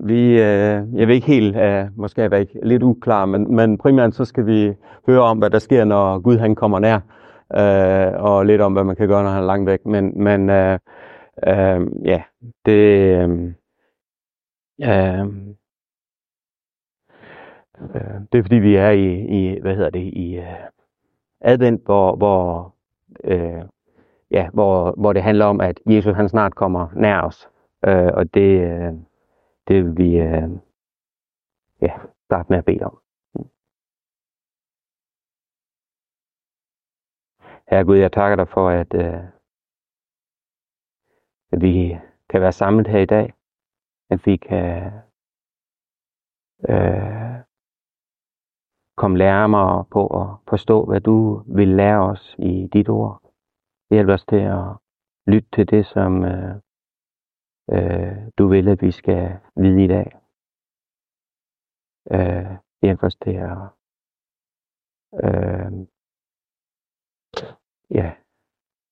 Vi, øh, jeg ved ikke helt, øh, måske er jeg lidt uklar, men, men primært så skal vi høre om, hvad der sker, når Gud han kommer nær, øh, og lidt om, hvad man kan gøre, når han er langt væk. Men, men øh, øh, ja, det, øh, øh, øh, det er fordi, vi er i, i hvad hedder det, i øh, advent, hvor, hvor, øh, ja, hvor, hvor det handler om, at Jesus han snart kommer nær os. Øh, og det, øh, det vil vi øh, ja, starte med at bede om. Herre Gud, jeg takker dig for, at, øh, at vi kan være samlet her i dag. At vi kan øh, komme nærmere på at forstå, hvad du vil lære os i dit ord. Hjælp os til at lytte til det, som øh, øh, du vil, at vi skal vide i dag. Øh, hjælp os til at øh, ja,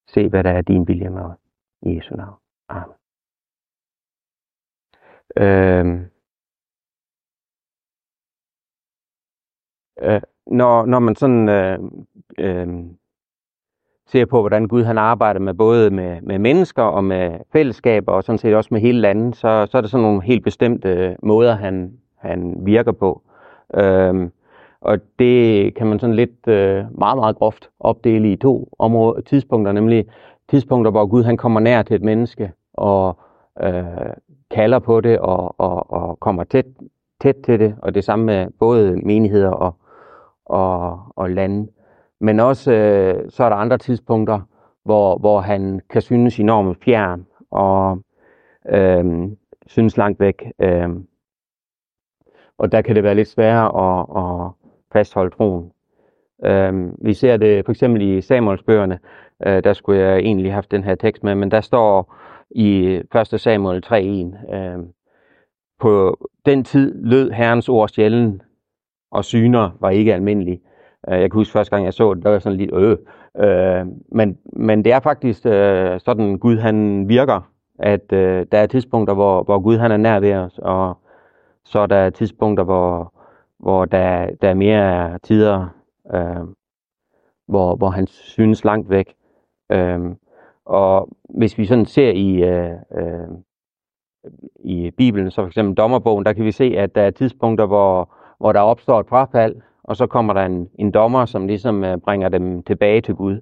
se, hvad der er din vilje med os. I Jesu navn. Amen. Øh, øh, når, når man sådan øh, øh, ser på, hvordan Gud han arbejder med både med, med mennesker og med fællesskaber, og sådan set også med hele landet, så, så er det sådan nogle helt bestemte øh, måder, han, han virker på. Øhm, og det kan man sådan lidt øh, meget, meget groft opdele i to områder, tidspunkter, nemlig tidspunkter, hvor Gud han kommer nær til et menneske og øh, kalder på det og, og, og kommer tæt, tæt til det, og det samme med både menigheder og, og, og lande. Men også øh, så er der andre tidspunkter, hvor, hvor han kan synes enormt fjern og øh, synes langt væk. Øh, og der kan det være lidt sværere at, at fastholde troen. Øh, vi ser det for eksempel i Samuelsbøgerne, øh, der skulle jeg egentlig have haft den her tekst med, men der står i 1. Samuel 3.1, øh, på den tid lød Herrens ord sjældent, og syner var ikke almindelige. Øh, jeg kan huske første gang, jeg så det, der var sådan lidt øh. øh men, men det er faktisk øh, sådan, Gud han virker, at øh, der er tidspunkter, hvor, hvor Gud han er nær ved os, og så er der tidspunkter, hvor, hvor der, der er mere tider, øh, hvor, hvor han synes langt væk. Øh, og hvis vi sådan ser i, øh, øh, i Bibelen, så for eksempel dommerbogen, der kan vi se, at der er tidspunkter, hvor, hvor der opstår et frafald, og så kommer der en, en dommer, som ligesom øh, bringer dem tilbage til Gud.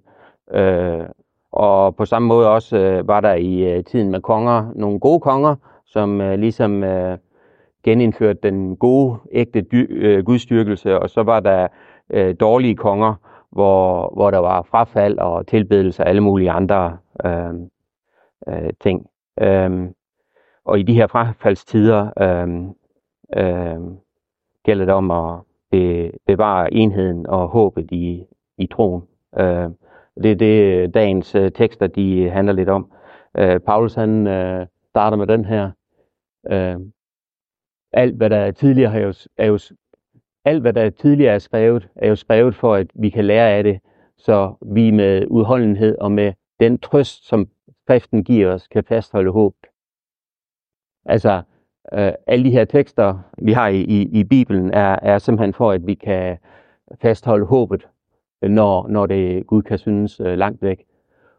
Øh, og på samme måde også øh, var der i øh, tiden med konger nogle gode konger, som øh, ligesom øh, genindførte den gode, ægte dy, øh, gudstyrkelse, og så var der øh, dårlige konger, hvor, hvor der var frafald og tilbedelse af alle mulige andre øh, øh, ting. Øh, og i de her frafaldstider øh, øh, gælder det om at be, bevare enheden og håbet i, i troen. Øh, det er det, dagens øh, tekster de handler lidt om. Øh, Paulus han øh, starter med den her. Øh, alt hvad der tidligere har jo, er jo alt hvad der tidligere er skrevet, er jo skrevet for at vi kan lære af det, så vi med udholdenhed og med den trøst, som skriften giver os, kan fastholde håb. Altså, øh, alle de her tekster, vi har i, i, i Bibelen, er, er simpelthen for, at vi kan fastholde håbet, når, når det Gud kan synes øh, langt væk.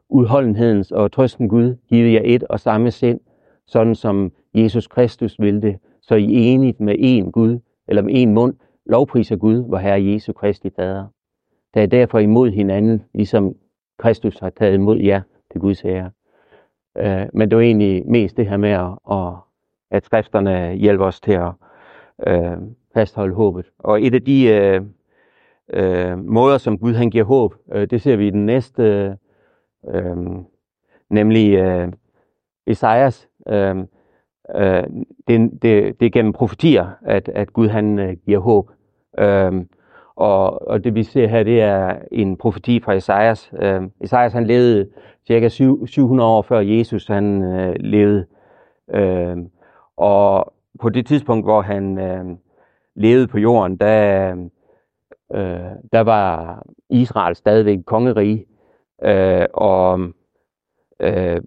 Udholdenhedens og trøsten Gud giver jer et og samme sind, sådan som Jesus Kristus vil det, så I enigt med én Gud, eller med én mund, lovpriser Gud, hvor Herre Jesu Kristi Fader. Der er derfor imod hinanden, ligesom Kristus har taget imod jer til Guds ære. Øh, men det er egentlig mest det her med at, at at skrifterne hjælper os til at øh, fastholde håbet. Og et af de øh, øh, måder, som Gud han giver håb, øh, det ser vi i den næste, øh, nemlig øh, Esajas. Øh, øh, det, det, det er gennem profetier, at, at Gud han øh, giver håb. Øh, og, og det vi ser her, det er en profeti fra Esajas. Øh, Esajas han levede cirka 700 år før Jesus han øh, levede. Øh, og på det tidspunkt, hvor han øh, levede på jorden, der, øh, der var Israel stadigvæk kongerige. Øh, og øh,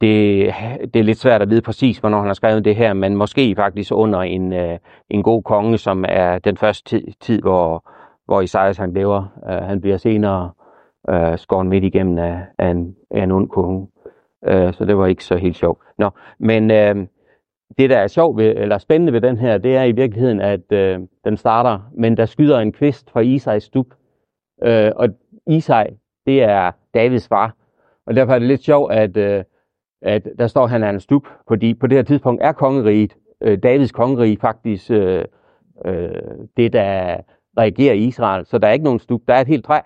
det, det er lidt svært at vide præcis, hvornår han har skrevet det her, men måske faktisk under en, øh, en god konge, som er den første tid, tid hvor, hvor Isaias han lever. Øh, han bliver senere øh, skåret midt igennem af, af, en, af en ond konge. øh, så det var ikke så helt sjovt. Nå, men Øh, det, der er sjovt ved, eller spændende ved den her, det er i virkeligheden, at øh, den starter, men der skyder en kvist fra Isais stup. Øh, og Isai, det er Davids far. Og derfor er det lidt sjovt, at, øh, at der står, at han er en stup, fordi på det her tidspunkt er kongeriget, øh, Davids kongerige faktisk øh, øh, det, der reagerer i Israel. Så der er ikke nogen stup, der er et helt træ.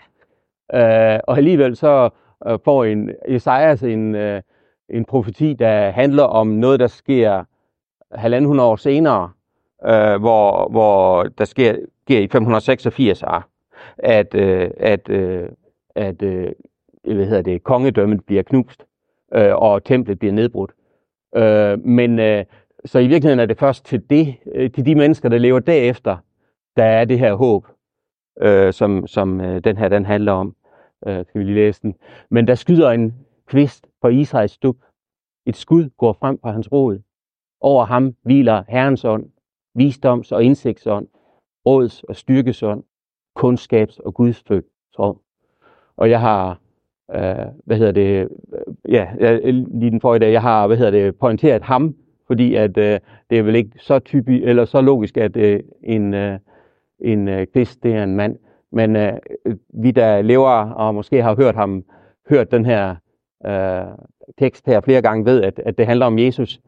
Øh, og alligevel så øh, får en Esajas en, øh, en profeti, der handler om noget, der sker halvanden hundrede år senere, øh, hvor, hvor der sker, sker i 586 ah, at, øh, at, øh, at øh, hvad hedder det, kongedømmet bliver knust, øh, og templet bliver nedbrudt. Øh, men øh, så i virkeligheden er det først til, det, øh, til de mennesker, der lever derefter, der er det her håb, øh, som, som øh, den her den handler om. Øh, skal vi lige læse den. Men der skyder en kvist på Israels stup. Et skud går frem fra hans rod. Over ham hviler Herrens ånd, visdoms- og indsigtsånd, råds- og styrkesånd, kundskabs- og gudsfødt. Og jeg har, øh, hvad hedder det, øh, ja, jeg, lige den forrige dag, jeg har, hvad hedder det, pointeret ham, fordi at øh, det er vel ikke så typisk, eller så logisk, at øh, en, øh, en øh, kvist, det er en mand. Men øh, vi, der lever og måske har hørt ham, hørt den her øh, tekst her flere gange, ved, at, at det handler om Jesus,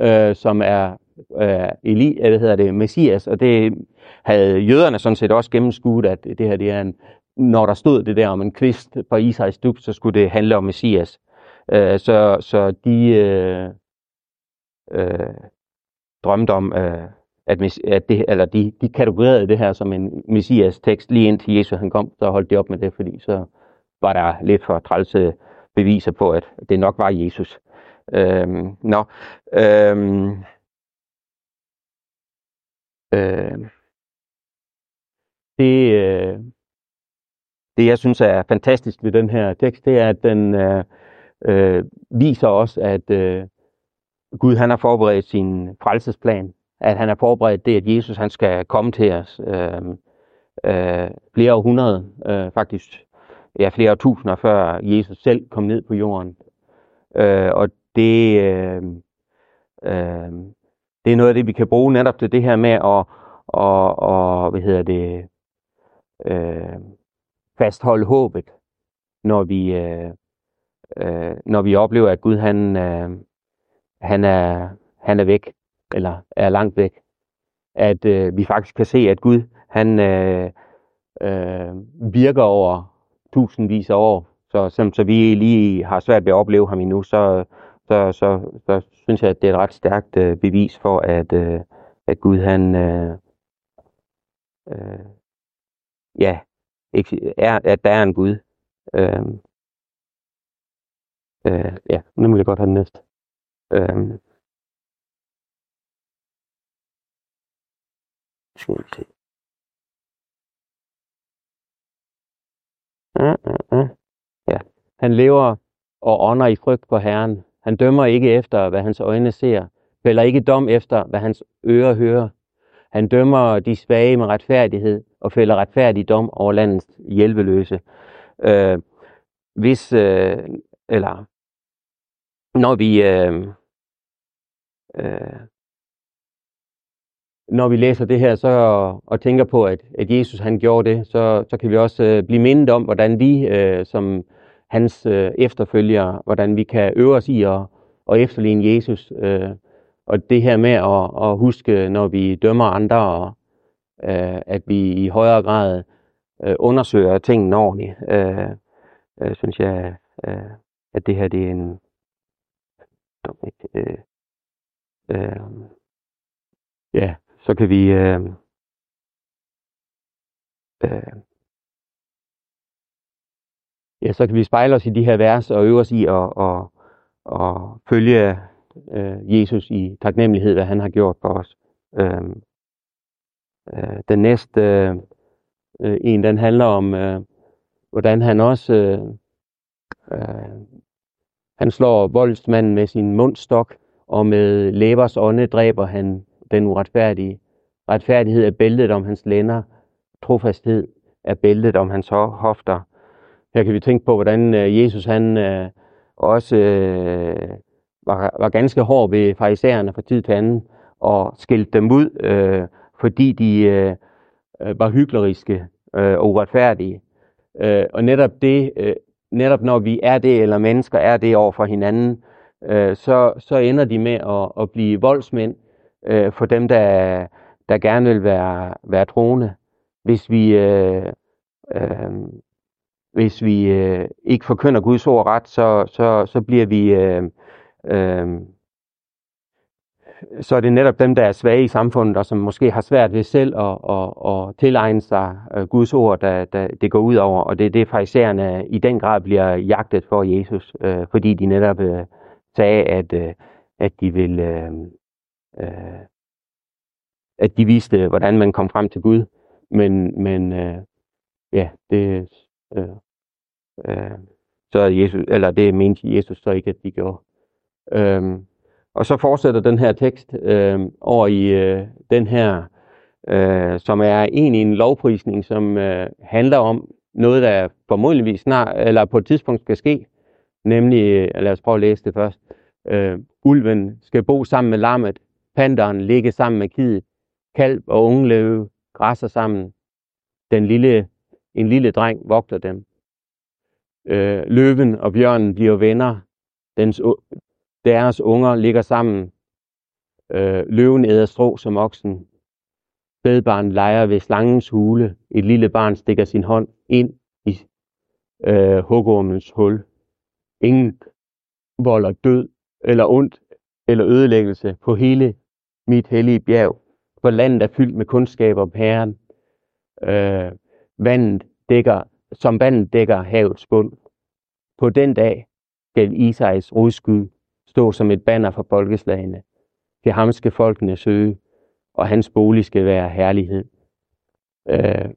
øh, som er øh, Eli, eller hedder det, Messias, og det havde jøderne sådan set også gennemskuet, at det her det er en, når der stod det der om en kvist på Isais dub, så skulle det handle om Messias. Øh, så, så de øh, øh, drømte om, øh, at, at det, eller de, de kategorerede det her som en messias tekst lige indtil Jesus han kom, så holdt de op med det, fordi så var der lidt for trælse beviser på, at det nok var Jesus. Øhm, nå, øhm, øh, det, øh, det, jeg synes er fantastisk ved den her tekst, det er, at den øh, øh, viser os, at øh, Gud han har forberedt sin frelsesplan at han har forberedt det, at Jesus han skal komme til os øh, øh, flere århundrede, øh, faktisk ja, flere tusinder før Jesus selv kom ned på jorden. Øh, og det, øh, øh, det er noget af det, vi kan bruge netop til det her med at og, og, hvad hedder det, øh, fastholde håbet, når vi, øh, øh, når vi oplever, at Gud han, øh, han, er, han er væk eller er langt væk, at øh, vi faktisk kan se, at Gud han øh, øh, virker over tusindvis af år. Så som så vi lige har svært ved at opleve ham endnu, så, så, så, så synes jeg, at det er et ret stærkt øh, bevis for, at, øh, at Gud han øh, øh, ja, er, at der er en Gud. Øh, øh, ja, nu må jeg godt have den næste. Øh, Skal vi se. Ja, ja, ja. ja. Han lever og ånder i frygt for Herren. Han dømmer ikke efter, hvad hans øjne ser, fælder ikke dom efter, hvad hans ører hører. Han dømmer de svage med retfærdighed og fælder retfærdig dom over landets hjælpeløse. Øh, hvis, øh, eller når vi øh, øh, når vi læser det her så, og tænker på, at, at Jesus han gjorde det, så, så kan vi også øh, blive mindet om, hvordan vi øh, som hans øh, efterfølgere, hvordan vi kan øve os i at, at efterligne Jesus. Øh, og det her med at, at huske, når vi dømmer andre, og, øh, at vi i højere grad øh, undersøger tingene ordentligt, øh, øh, synes jeg, øh, at det her det er en øh, øh, ja, så kan vi øh, øh, ja, så kan vi spejle os i de her vers og øve os i at, at, at følge øh, Jesus i taknemmelighed, hvad han har gjort for os. Øh, øh, den næste øh, en, den handler om, øh, hvordan han også øh, øh, Han slår voldsmanden med sin mundstok, og med læbers ånde dræber han den uretfærdige. Retfærdighed er bæltet om hans lænder, trofasthed er bæltet om hans hofter. Her kan vi tænke på, hvordan øh, Jesus han øh, også øh, var, var ganske hård ved farisæerne fra tid til anden, og skilte dem ud, øh, fordi de øh, øh var hykleriske øh, og uretfærdige. Øh, og netop det, øh, netop når vi er det, eller mennesker er det over for hinanden, øh, så, så ender de med at, at blive voldsmænd øh, for dem, der, der gerne vil være, være troende. Hvis vi, øh, øh, hvis vi øh, ikke forkynder Guds ord ret, så, så, så bliver vi øh, øh, så er det netop dem, der er svage i samfundet, og som måske har svært ved selv at, at, at tilegne sig øh, Guds ord, der, der det går ud over. Og det er det, farisæerne i den grad bliver jagtet for Jesus, øh, fordi de netop øh, sagde, at, øh, at de vil... Øh, øh, at de viste, hvordan man kom frem til Gud. Men, men øh, ja, det, Øh, øh, så er Jesus, eller det mente Jesus så ikke, at de gjorde. Øh, og så fortsætter den her tekst øh, over i øh, den her, øh, som er egentlig en lovprisning, som øh, handler om noget, der formodentligvis snart, eller på et tidspunkt skal ske. Nemlig, øh, lad os prøve at læse det først. Øh, ulven skal bo sammen med lammet, panderen ligge sammen med kidet, kalv og ungeløve græsser sammen. Den lille, en lille dreng vogter dem. Øh, løven og bjørnen bliver venner. Dens, deres unger ligger sammen. Øh, løven æder strå som oksen. Spædbarn leger ved slangens hule. Et lille barn stikker sin hånd ind i øh, hugormens hul. Ingen volder død eller ondt eller ødelæggelse på hele mit hellige bjerg. For landet er fyldt med kundskaber om Herren. Øh, vandet dækker, som vandet dækker havets bund. På den dag skal Isais rodskud stå som et banner for folkeslagene. Til ham skal folkene søge, og hans bolig skal være herlighed. Øh,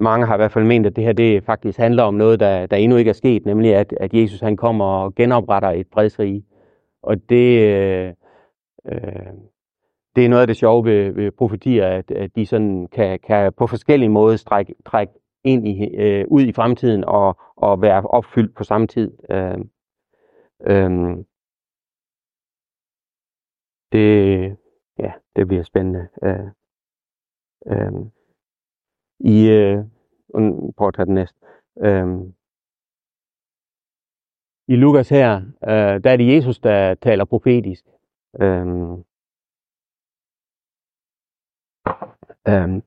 mange har i hvert fald ment, at det her det faktisk handler om noget, der, der endnu ikke er sket, nemlig at, at Jesus han kommer og genopretter et fredsrige. Og det, øh, øh, det er noget af det sjove ved, ved profetier, at, at de sådan kan, kan på forskellige måder strække, trække ind i, øh, ud i fremtiden og, og være opfyldt på samme tid. Øh, øh, det, ja, det bliver spændende. Øh, øh, I, øh, prøv at tage den næste. Øh, I Lukas her, øh, der er det Jesus, der taler profetisk. Øh, øh,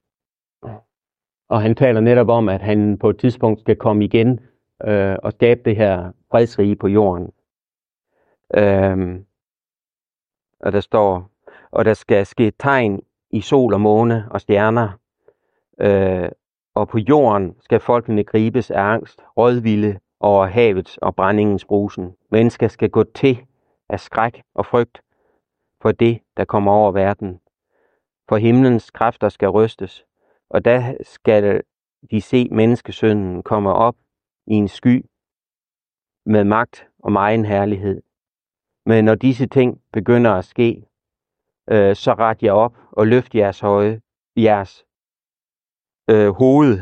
og han taler netop om, at han på et tidspunkt skal komme igen øh, og skabe det her fredsrige på jorden. Øh, og der står, og der skal ske tegn i sol og måne og stjerner, øh, og på jorden skal folkene gribes af angst, rådvilde over havets og brændingens brusen. Mennesker skal gå til af skræk og frygt for det, der kommer over verden. For himlens kræfter skal rystes, og der skal de se menneskesønnen komme op i en sky med magt og megen herlighed. Men når disse ting begynder at ske, øh, så ret jer op og løft jeres høje, jeres øh, hoved,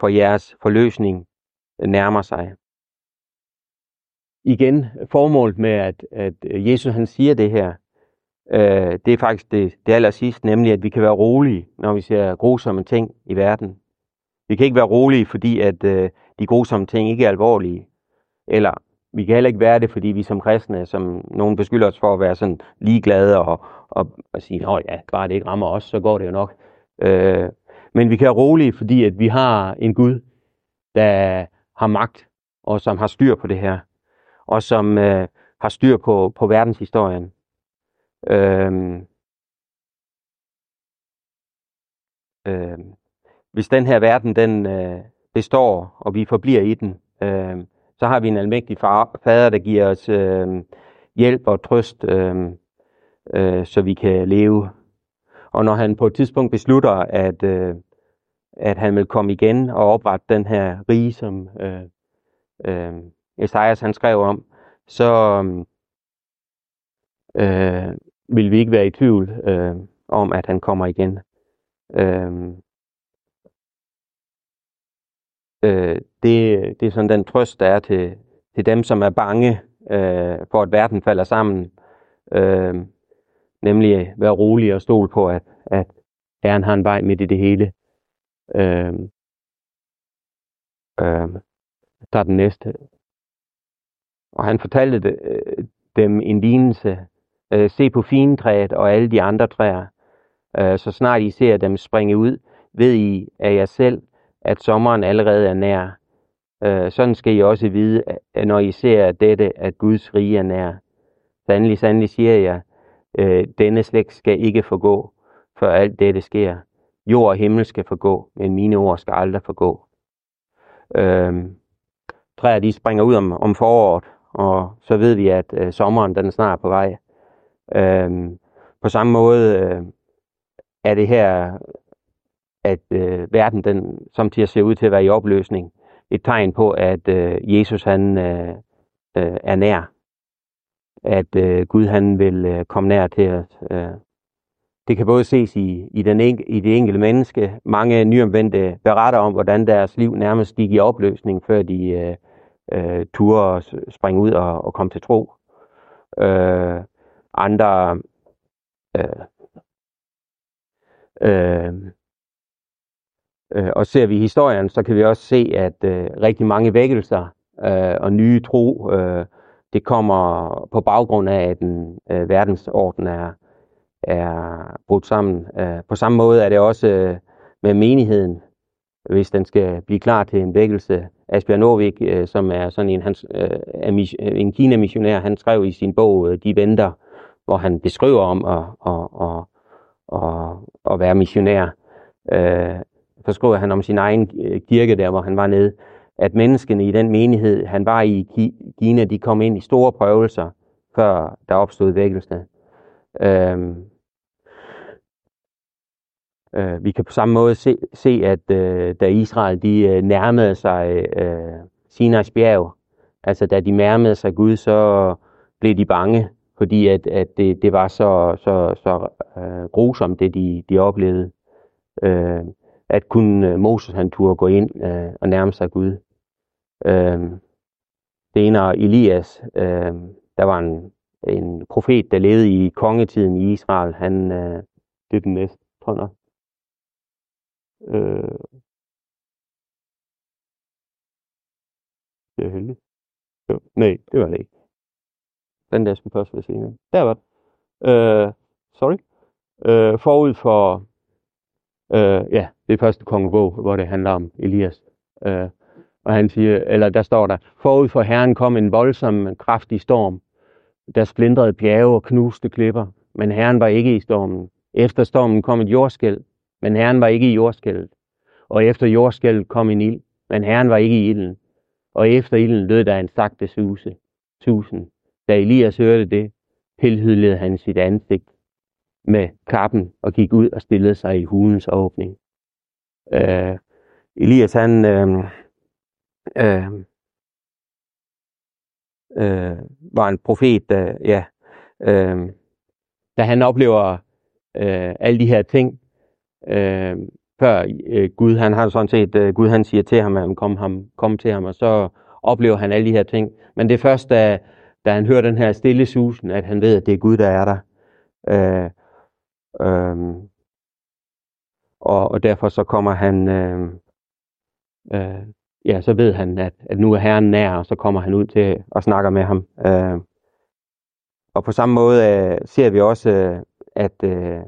for jeres forløsning øh, nærmer sig. Igen, formålet med, at, at øh, Jesus han siger det her, øh, det er faktisk det, det aller sidste, nemlig at vi kan være rolige, når vi ser grusomme ting i verden. Vi kan ikke være rolige, fordi at øh, de grusomme ting ikke er alvorlige, eller vi kan heller ikke være det, fordi vi som kristne, som nogen beskylder os for at være sådan ligeglade og, og, og sige, at ja, bare det ikke rammer os, så går det jo nok. Øh, men vi kan være rolige, fordi at vi har en Gud, der har magt, og som har styr på det her, og som øh, har styr på, på verdenshistorien. Øhm, øhm, hvis den her verden den øh, består, og vi forbliver i den, øh, så har vi en almægtig far, fader, der giver os øh, hjælp og trøst, øh, øh, så vi kan leve. Og når han på et tidspunkt beslutter, at, øh, at han vil komme igen og oprette den her rige, som øh, øh, Esajas han skrev om, så øhm, øh, vil vi ikke være i tvivl øh, om, at han kommer igen. Øh, øh, det, det er sådan den trøst, der er til, til dem, som er bange øh, for, at verden falder sammen. Øh, nemlig være rolig og stole på, at, at Herren har en vej midt i det hele. Øh, øh, der er den næste. Og han fortalte det, øh, dem en lignelse. Øh, se på fintræet og alle de andre træer. Øh, så snart I ser dem springe ud, ved I af jer selv, at sommeren allerede er nær. Øh, sådan skal I også vide, når I ser dette, at Guds rige er nær. Sandelig, sandelig siger jeg, øh, denne slægt skal ikke forgå, før alt dette sker. Jord og himmel skal forgå, men mine ord skal aldrig forgå. Øh, træer de springer ud om, om foråret, og så ved vi, at øh, sommeren den er snart på vej. Øhm, på samme måde øh, er det her, at øh, verden den samtidig ser ud til at være i opløsning. Et tegn på, at øh, Jesus han øh, øh, er nær. At øh, Gud han vil øh, komme nær til os. Øh. Det kan både ses i, i, den en, i det enkelte menneske. Mange nyomvendte beretter om, hvordan deres liv nærmest gik i opløsning, før de øh, øh, turde springe ud og, og komme til tro. Øh, andre øh, øh, øh, og ser vi historien, så kan vi også se, at øh, rigtig mange vækkelser øh, og nye tro, øh, det kommer på baggrund af, at den øh, verdensorden er, er brudt sammen. Øh, på samme måde er det også øh, med menigheden, hvis den skal blive klar til en vækkelse. Asbjørn Norvik, øh, som er sådan en, hans, øh, en Kina-missionær, han skrev i sin bog øh, De Venter, hvor han beskriver om at, at, at, at, at være missionær. Øh, så skriver han om sin egen øh, kirke der, hvor han var nede, at menneskene i den menighed, han var i Kina, de kom ind i store prøvelser, før der opstod vækkelse. Øh, øh, vi kan på samme måde se, se at øh, da Israel de øh, nærmede sig øh, Sinais bjerg, altså da de nærmede sig Gud, så blev de bange fordi at, at det, det var så, så, så øh, grusomt, det de, de oplevede. Øh, at kun øh, Moses han turde gå ind øh, og nærme sig Gud. Øh, det ene er Elias, øh, der var en, en profet, der levede i kongetiden i Israel. Han, øh, det er den næste, tror jeg Øh, det er heldigt. Jo, nej, det var det ikke. Den der skulle først være senere. Der var det. Øh, sorry. Øh, forud for, øh, ja, det første kongebog, hvor det handler om Elias. Øh, og han siger, eller der står der, forud for Herren kom en voldsom, kraftig storm, der splindrede bjerge og knuste klipper, men Herren var ikke i stormen. Efter stormen kom et jordskæld, men Herren var ikke i jordskældet. Og efter jordskældet kom en ild, men Herren var ikke i ilden. Og efter ilden lød der en sagte suse. Tusind. Da Elias hørte det, tilhydlede han sit ansigt med kappen og gik ud og stillede sig i hulens åbning. Øh, Elias han øh, øh, øh, var en profet, der, ja, øh, da han oplever øh, alle de her ting, øh, før øh, Gud, han har sådan set, øh, Gud han siger til ham, at han kom, ham, kom til ham, og så oplever han alle de her ting. Men det er først, da, da han hører den her stille susen, at han ved, at det er Gud, der er der. Øh, øh, og, og derfor så kommer han, øh, øh, ja, så ved han, at, at nu er Herren nær, og så kommer han ud til at snakke med ham. Øh, og på samme måde øh, ser vi også, øh, at, øh,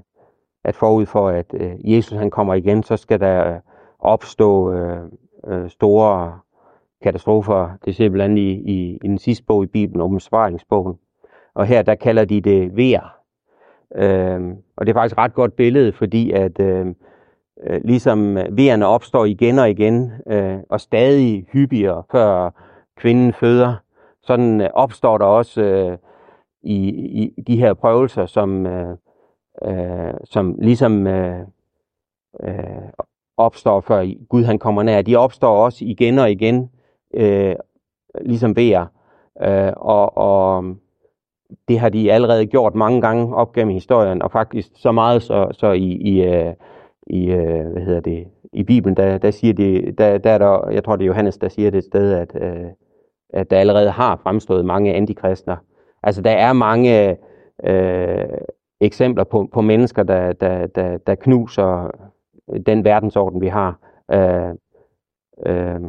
at forud for, at øh, Jesus han kommer igen, så skal der øh, opstå øh, øh, store katastrofer. Det ser vi blandt andet i, i, i den sidste bog i Bibelen, åbenbaringsbogen. Og her, der kalder de det vejr. Øhm, og det er faktisk et ret godt billede, fordi at øhm, øh, ligesom øh, vejerne opstår igen og igen, øh, og stadig hyppigere, før kvinden føder, sådan øh, opstår der også øh, i, i de her prøvelser, som, øh, øh, som ligesom øh, øh, opstår, før Gud han kommer nær. De opstår også igen og igen, øh, ligesom VR. Øh, og, og det har de allerede gjort mange gange op gennem historien, og faktisk så meget så, så i, i, øh, i øh, hvad hedder det, i Bibelen, der, der siger de, der, der er der, jeg tror det er Johannes, der siger det et sted, at, øh, at der allerede har fremstået mange antikristner. Altså der er mange øh, eksempler på, på mennesker, der, der, der, der knuser den verdensorden, vi har. Øh, øh,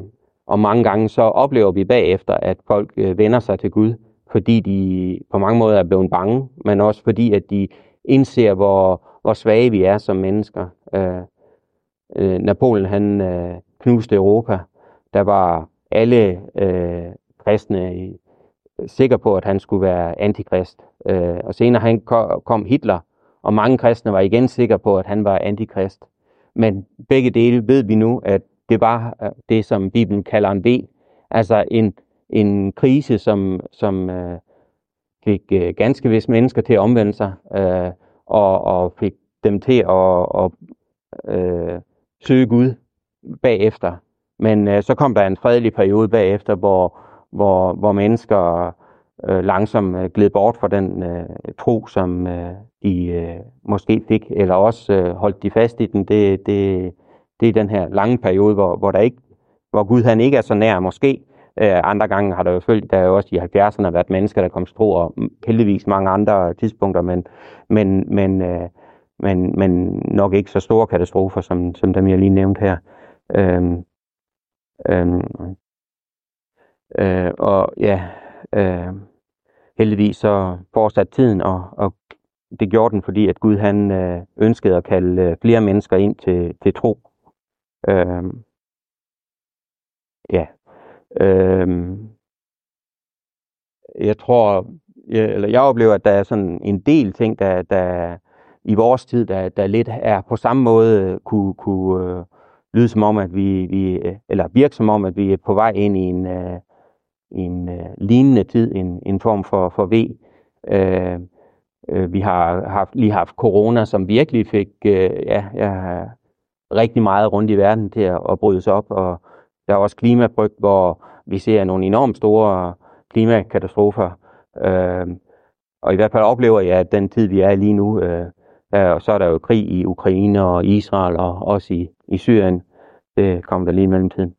og mange gange så oplever vi bagefter, at folk øh, vender sig til Gud, fordi de på mange måder er blevet bange, men også fordi, at de indser, hvor, hvor svage vi er som mennesker. Øh, øh, Napoleon han øh, knuste Europa. Der var alle øh, kristne sikre på, at han skulle være antikrist. Øh, og senere han kom Hitler, og mange kristne var igen sikre på, at han var antikrist. Men begge dele ved vi nu, at det var øh, det, som Bibelen kalder en V. Altså en, en krise, som, som øh, fik øh, ganske vist mennesker til at omvende sig, øh, og, og fik dem til at, at øh, søge Gud bagefter. Men øh, så kom der en fredelig periode bagefter, hvor, hvor, hvor mennesker øh, langsomt øh, gled bort fra den øh, tro, som øh, de øh, måske fik, eller også øh, holdt de fast i den. Det, det, det er den her lange periode, hvor, hvor, der ikke, hvor Gud han ikke er så nær måske. Øh, andre gange har der jo følt, der er jo også i 70'erne været mennesker, der kom til tro, og heldigvis mange andre tidspunkter, men, men, men, øh, men, men nok ikke så store katastrofer, som, som dem jeg lige nævnte her. Øhm, øhm, øh, og ja, øh, heldigvis så fortsatte tiden, og, og det gjorde den, fordi at Gud han øh, ønskede at kalde øh, flere mennesker ind til, til tro. Øhm, ja. Øhm, jeg tror, jeg, eller jeg oplever, at der er sådan en del ting, der, der i vores tid, der, der lidt er på samme måde kunne, kunne øh, lyde som om, at vi, vi, eller virke som om, at vi er på vej ind i en, øh, en øh, lignende tid, en, en form for, for V. Øh, øh, vi har haft, lige haft corona, som virkelig fik øh, ja, jeg rigtig meget rundt i verden til at, at bryde sig op, og der er også klimabryg, hvor vi ser nogle enormt store klimakatastrofer. Øh, og i hvert fald oplever jeg, at den tid, vi er lige nu, øh, der, så er der jo krig i Ukraine og Israel, og også i, i Syrien. Det kommer der lige i mellemtiden.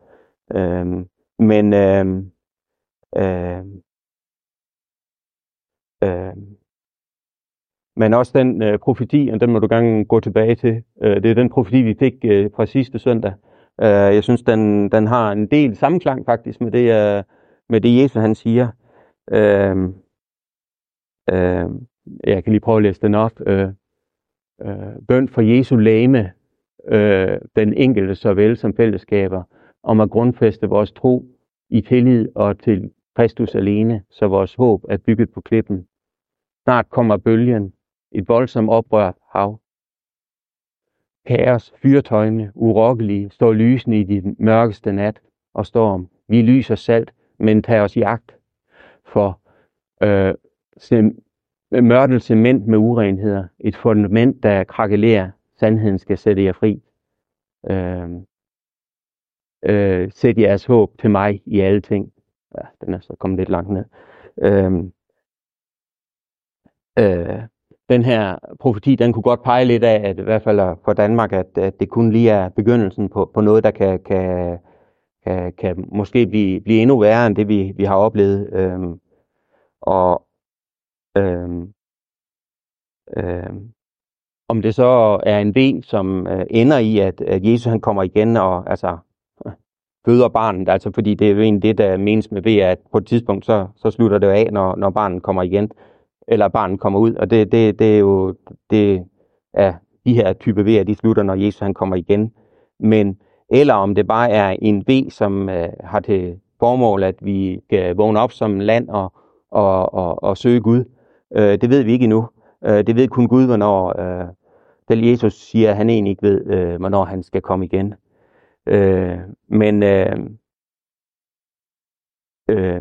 Øh, men øh, øh, øh, men også den øh, profeti, og den må du gerne gå tilbage til. Øh, det er den profeti, vi fik øh, fra sidste søndag. Øh, jeg synes, den, den har en del sammenklang faktisk med det, øh, med det Jesus han siger. Øh, øh, jeg kan lige prøve at læse den op. Øh, øh, bøn for Jesu læme, øh, den enkelte såvel som fællesskaber, om at grundfæste vores tro i tillid og til Kristus alene, så vores håb er bygget på klippen. Snart kommer bølgen, et voldsomt oprørt hav. Kaos, fyrtøjne, urokkelige, står lysende i den mørkeste nat og storm. Vi lyser salt, men tager os jagt for øh, mørtel cement med urenheder. Et fundament, der krakelerer. Sandheden skal sætte jer fri. Øh, øh, sæt jeres håb til mig i alle ting. Ja, den er så kommet lidt langt ned. Øh, øh, den her profeti, den kunne godt pege lidt af, at i hvert fald for Danmark, at, at det kun lige er begyndelsen på, på noget, der kan, kan, kan, kan måske blive, blive endnu værre end det, vi, vi har oplevet. Øhm, og øhm, øhm, om det så er en V, som øh, ender i, at, at Jesus han kommer igen og altså føder barnet, altså fordi det er jo egentlig det, der menes med V, at på et tidspunkt, så, så slutter det af, når, når barnet kommer igen eller barnet kommer ud, og det, det, det er jo det er de her type V'er, de slutter, når Jesus han kommer igen. Men eller om det bare er en V, som øh, har til formål, at vi kan vågne op som land og, og, og, og søge Gud. Øh, det ved vi ikke endnu. Øh, det ved kun Gud, hvornår øh, det Jesus siger, at han egentlig ikke ved, øh, hvornår han skal komme igen. Øh, men øh, øh,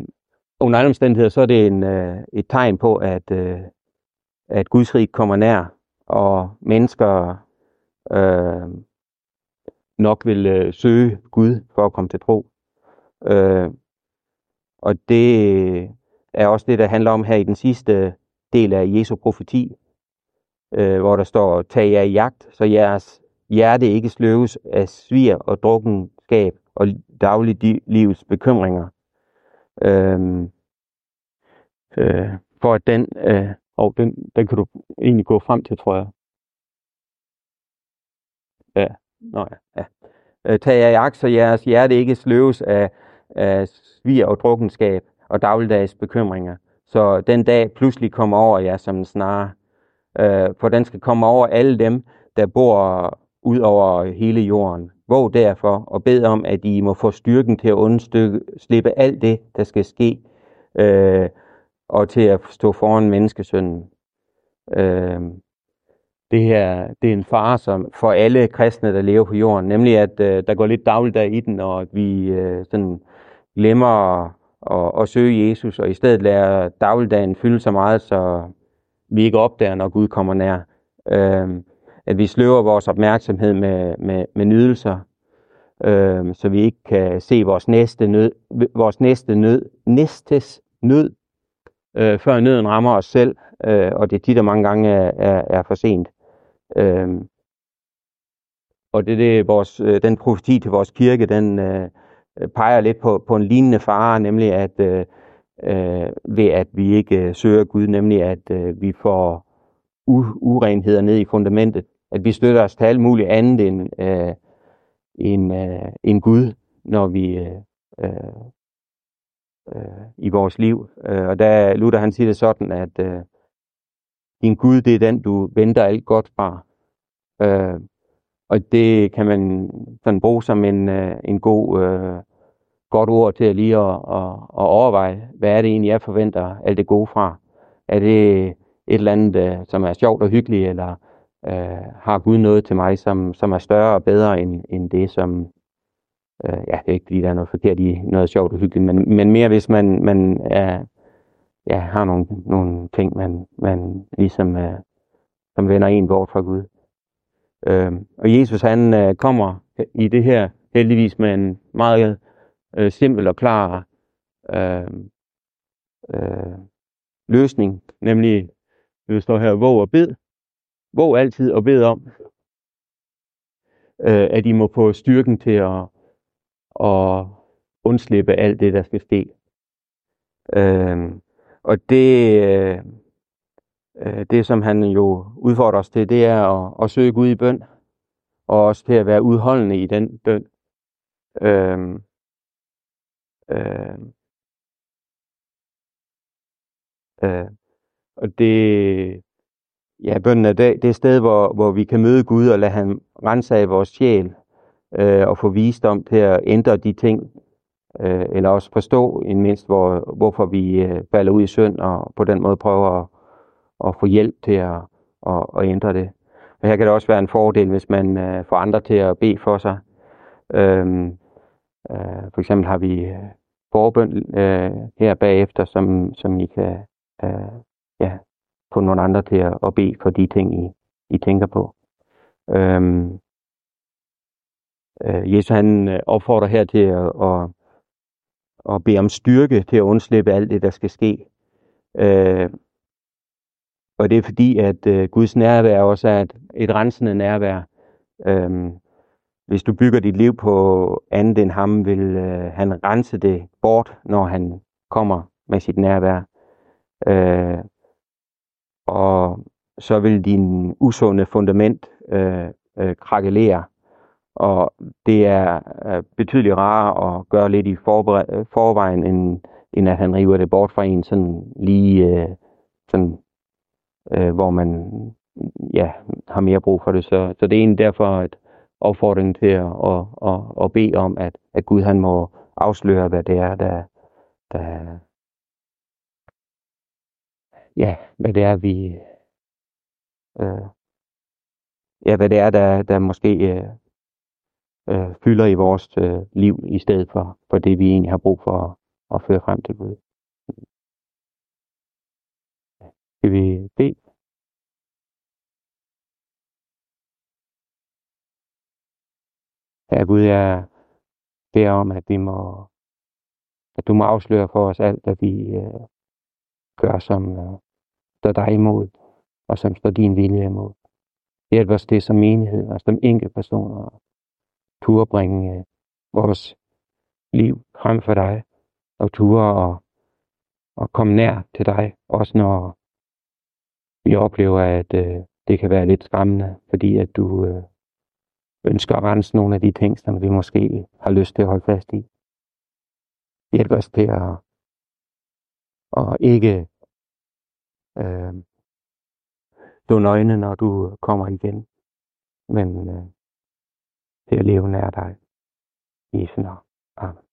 under alle omstændigheder, så er det en, øh, et tegn på, at, øh, at Guds rig kommer nær, og mennesker øh, nok vil øh, søge Gud for at komme til tro. Øh, og det er også det, der handler om her i den sidste del af Jesu profeti, øh, hvor der står, tag jer i jagt, så jeres hjerte ikke sløves af svir og drukkenskab og dagliglivets bekymringer. Øh, øh, for at den, øh, og den, den kan du egentlig gå frem til, tror jeg. Ja, nå ja. ja. Øh, tag jer i akt, så jeres hjerte ikke sløves af, af svir og drukkenskab og dagligdags bekymringer. Så den dag pludselig kommer over jer som en snare. Øh, for den skal komme over alle dem, der bor ud over hele jorden. Våg derfor og bed om, at I må få styrken til at slippe alt det, der skal ske, øh, og til at stå foran menneskesønnen. Øh, det her det er en fare som for alle kristne, der lever på jorden, nemlig at øh, der går lidt dagligdag i den, og at vi øh, sådan glemmer at, at, at søge Jesus, og i stedet lader dagligdagen fylde så meget, så vi ikke opdager, når Gud kommer nær. Øh, at vi sløver vores opmærksomhed med, med, med nydelser, øh, så vi ikke kan se vores næste nød, vores næste nød, næstes nød, øh, før nøden rammer os selv, øh, og det tit og mange gange er, er, er for sent. Øh, og det, det vores, øh, den profeti til vores kirke, den øh, peger lidt på, på en lignende fare, nemlig at øh, øh, ved at vi ikke øh, søger Gud, nemlig at øh, vi får u- urenheder ned i fundamentet, at vi støtter os til alt muligt andet end, øh, end, øh, end Gud, når vi øh, øh, øh i vores liv. Øh, og der Luther han siger det sådan, at øh, din Gud, det er den, du venter alt godt fra. Øh, og det kan man sådan bruge som en, øh, en god, øh, godt ord til at lige at, at, at overveje, hvad er det egentlig, jeg forventer alt det gode fra? Er det et eller andet, øh, som er sjovt og hyggeligt, eller øh, har Gud noget til mig, som, som er større og bedre end, end det, som, øh, ja, det er ikke fordi, der er noget forkert i noget sjovt og hyggeligt, men, men mere hvis man, man er, ja, har nogle, nogle ting, man, man ligesom, øh, som vender en bort fra Gud. Øh, og Jesus han øh, kommer i det her heldigvis med en meget øh, simpel og klar øh, øh, løsning, nemlig, det står her, våg og bed. Våg altid og bed om, øh, at I må få styrken til at, at undslippe alt det, der skal ske. Øh, og det, øh, det, som han jo udfordrer os til, det er at, at søge Gud i bøn, og også til at være udholdende i den bøn. Øh, øh, øh, og det, ja, bønden er det, det sted, hvor, hvor vi kan møde Gud og lade ham rense af vores sjæl, øh, og få visdom til at ændre de ting, øh, eller også forstå en mindst, hvor, hvorfor vi øh, falder ud i synd, og på den måde prøver at, at få hjælp til at, at, at ændre det. Men her kan det også være en fordel, hvis man øh, får andre til at bede for sig. Øhm, øh, for eksempel har vi øh, forbøn øh, her bagefter, som, som I kan øh, ja, få nogle andre til at, at bede for de ting, I, I tænker på. Øhm, øh, Jesus han øh, opfordrer her til at, at, at bede om styrke til at undslippe alt det, der skal ske. Øh, og det er fordi, at øh, Guds nærvær også er et, et rensende nærvær. Øhm, hvis du bygger dit liv på andet end ham, vil øh, han rense det bort, når han kommer med sit nærvær. Øh, og så vil din usunde fundament øh, øh, krakelere. Og det er øh, betydeligt rarere at gøre lidt i øh, forvejen, end, end at han river det bort fra en sådan lige, øh, sådan, øh, hvor man ja, har mere brug for det. Så, så det er egentlig derfor, at opfordring til at, at, at, at bede om, at, at Gud han må afsløre, hvad det er, der, der ja, hvad det er, vi øh, ja, hvad det er, der, der måske øh, øh, fylder i vores øh, liv, i stedet for, for det, vi egentlig har brug for at, at føre frem til Gud. Skal vi bede? Ja, Gud, jeg beder om, at vi må, at du må afsløre for os alt, hvad vi, øh, gør, som øh, står dig imod, og som står din vilje imod. Hjælp os det som menighed, og som enkelte personer, turde bringe øh, vores liv frem for dig, og turde og, og komme nær til dig, også når vi oplever, at øh, det kan være lidt skræmmende, fordi at du øh, ønsker at rense nogle af de ting, som vi måske har lyst til at holde fast i. Hjælp os til at, at ikke øh, du nøgne, når du kommer igen, men øh, til at leve nær dig. Jesu navn. Amen.